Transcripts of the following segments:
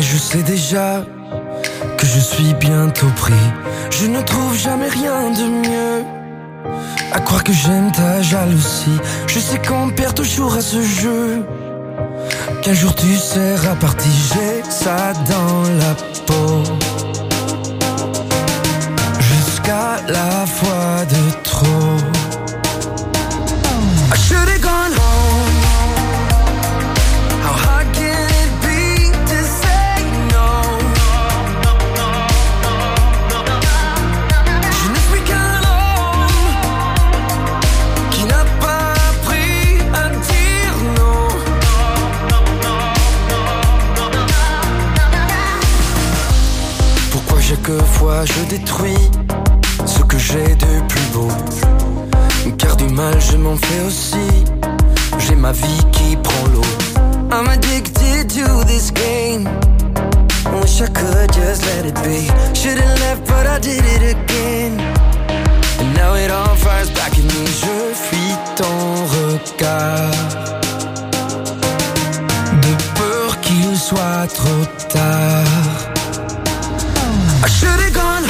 mais je sais déjà que je suis bientôt pris. Je ne trouve jamais rien de mieux. À croire que j'aime ta jalousie, je sais qu'on perd toujours à ce jeu. Qu'un jour tu seras parti, j'ai ça dans la peau. Jusqu'à la fois de trop. Ah, I. ce que j'ai de plus beau. Car du mal, je m'en fais aussi. J'ai ma vie qui prend l'eau. I'm addicted to this game. Wish I could just let it be. Should've left, but I did it again. And now it all fires back at me. Je fuis ton regard. De peur qu'il soit trop tard. I should've gone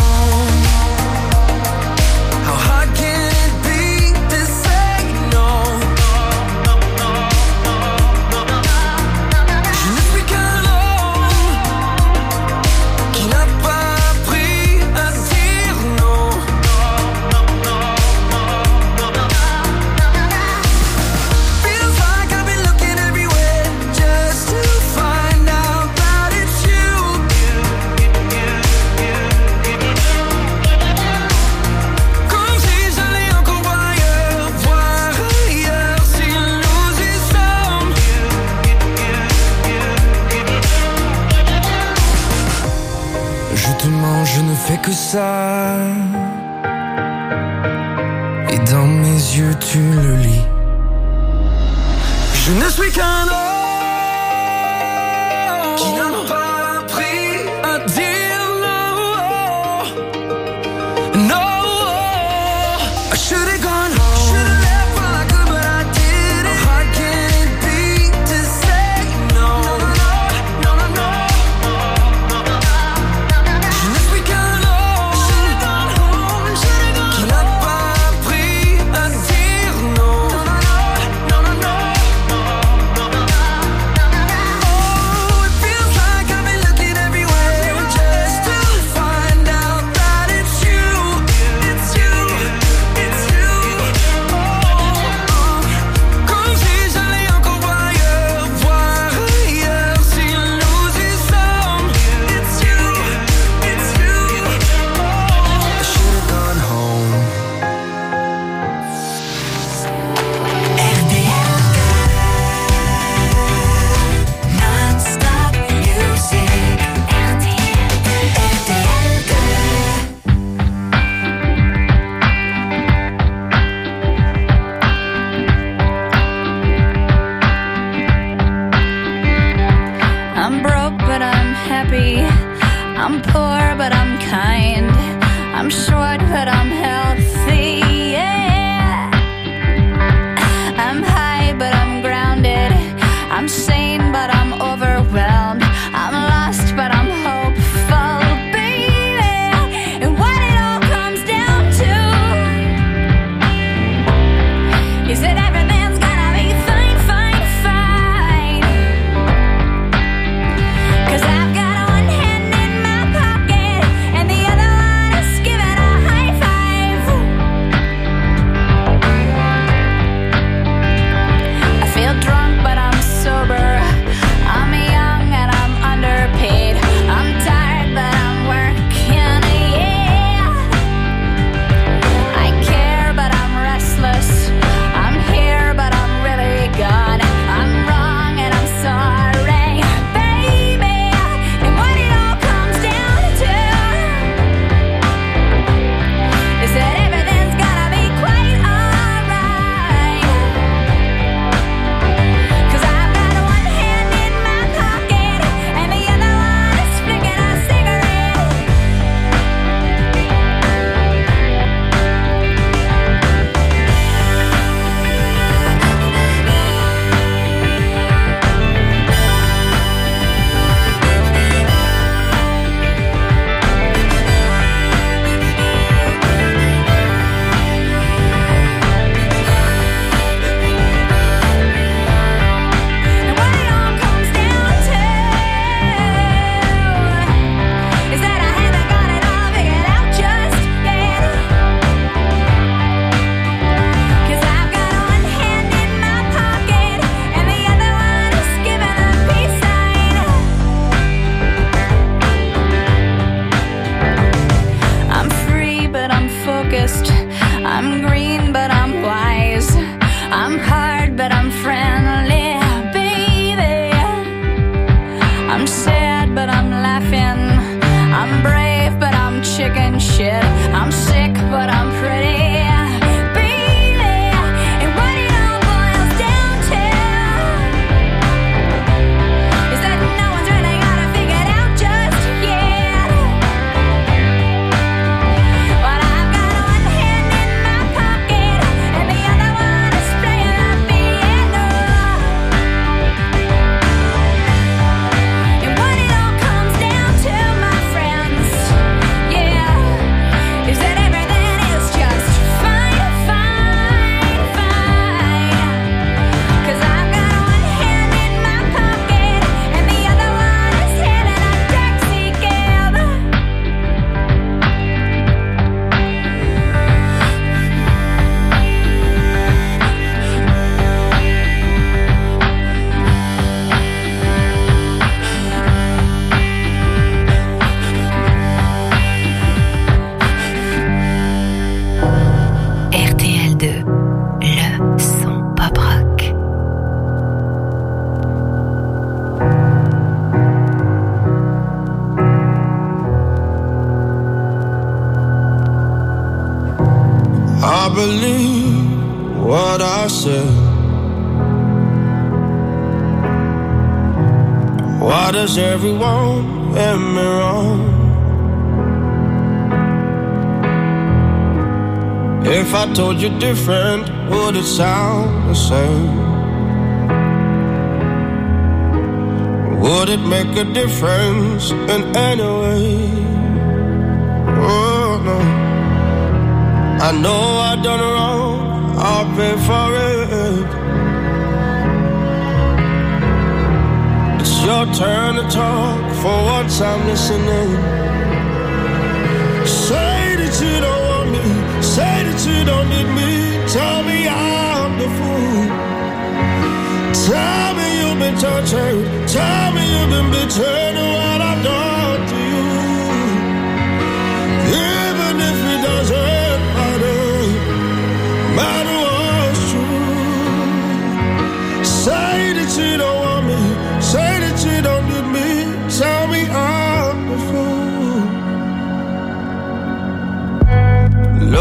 Does everyone end me wrong? If I told you different, would it sound the same? Would it make a difference in any way? Oh no. I know I done wrong, I'll pay for it. Your turn to talk for once I'm listening. Say that you don't want me, say that you don't need me. Tell me I'm the fool. Tell me you've been tortured, tell me you've been betrayed what I've done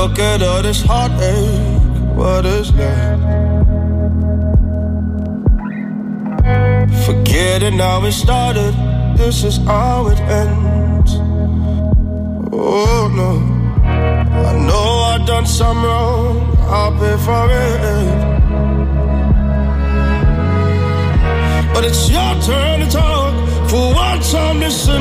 Look at all this heartache, what is left? Forgetting how it started, this is how it ends. Oh no, I know I've done some wrong, I'll pay for it. But it's your turn to talk. For once I'm listening.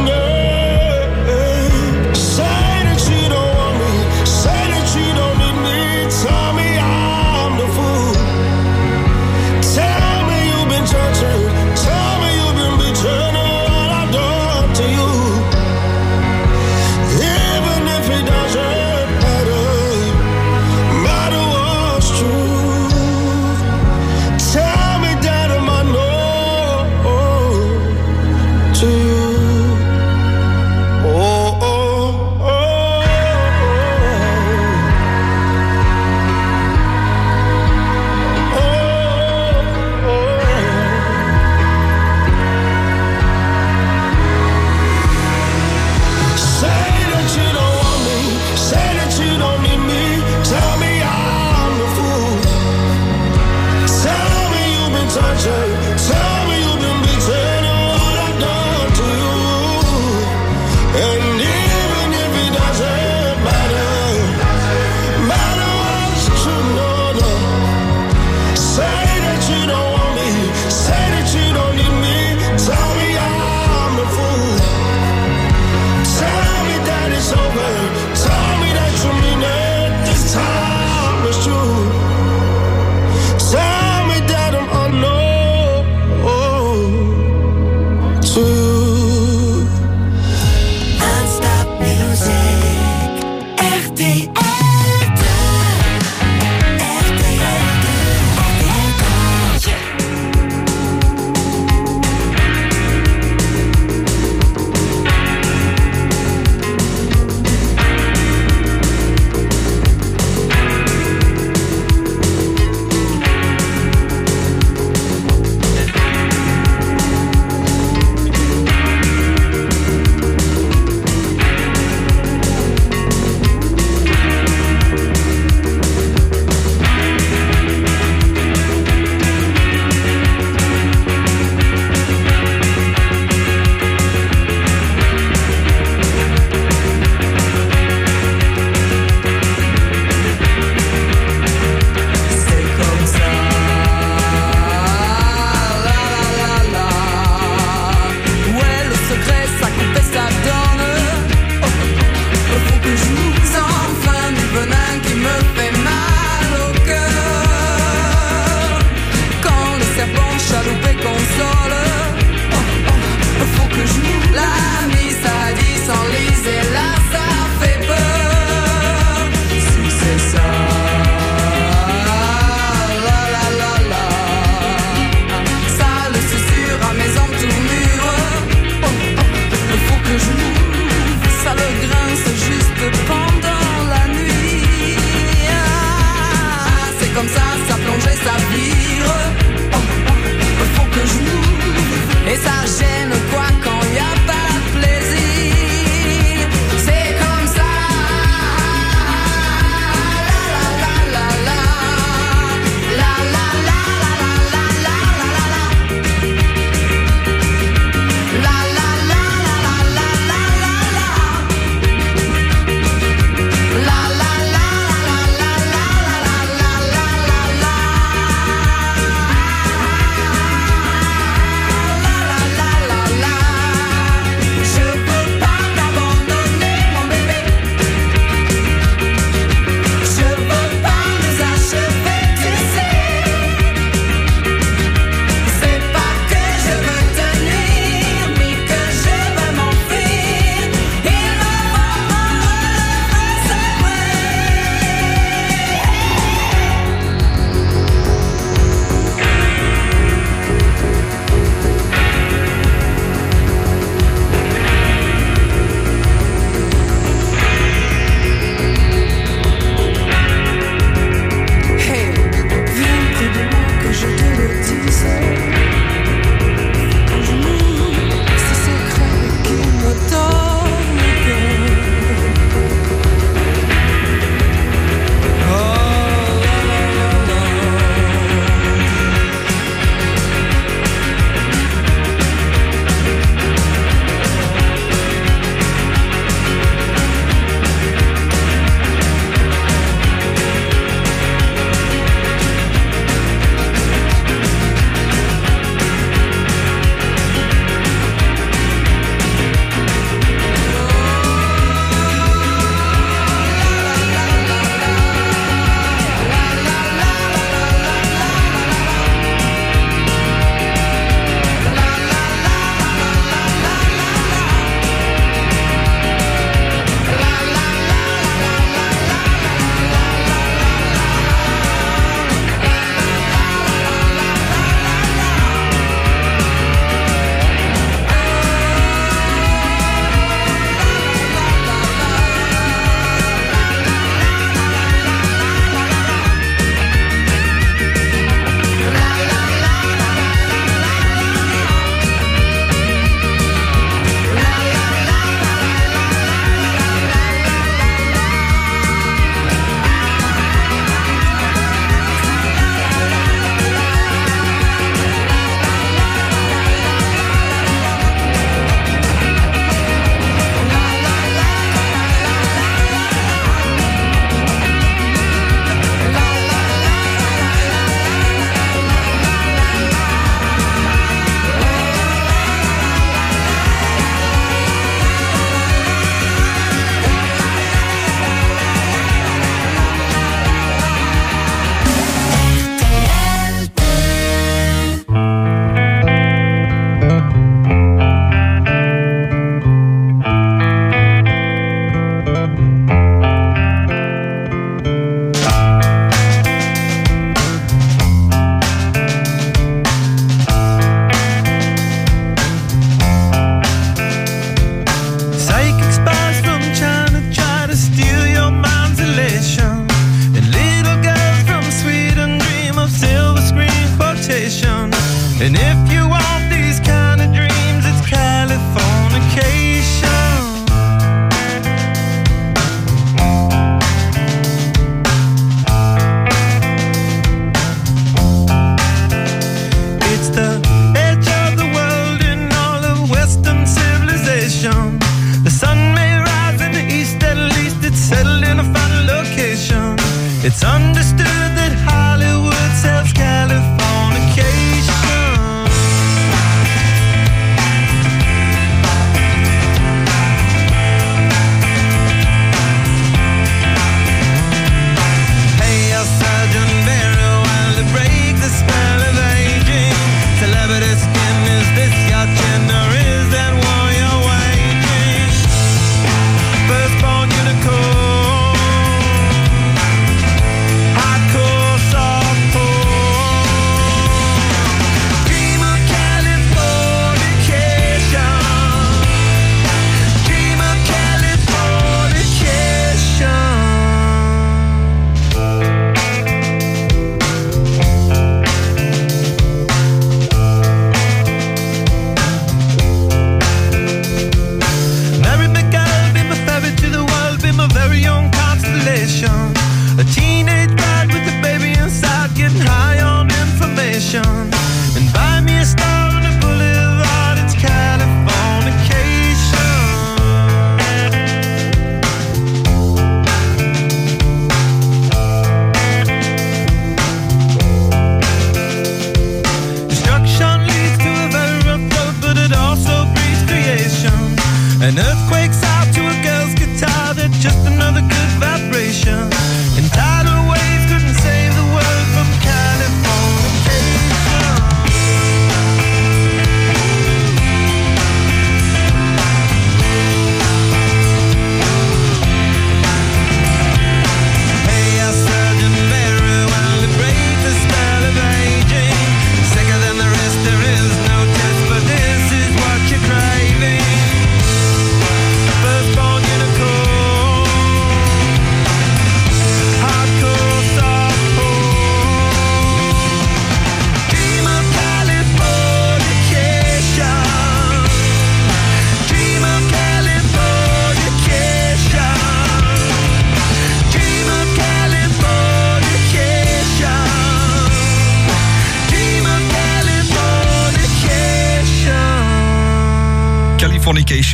plonger, ça vire. Faut que je m'ouvre et ça gêne quoi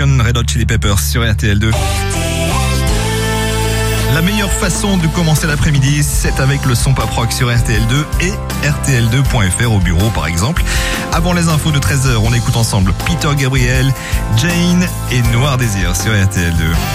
Red Hot Chili Peppers sur RTL2. La meilleure façon de commencer l'après-midi, c'est avec le son paproc sur RTL2 et RTL2.fr au bureau par exemple. Avant les infos de 13h, on écoute ensemble Peter Gabriel, Jane et Noir Désir sur RTL2.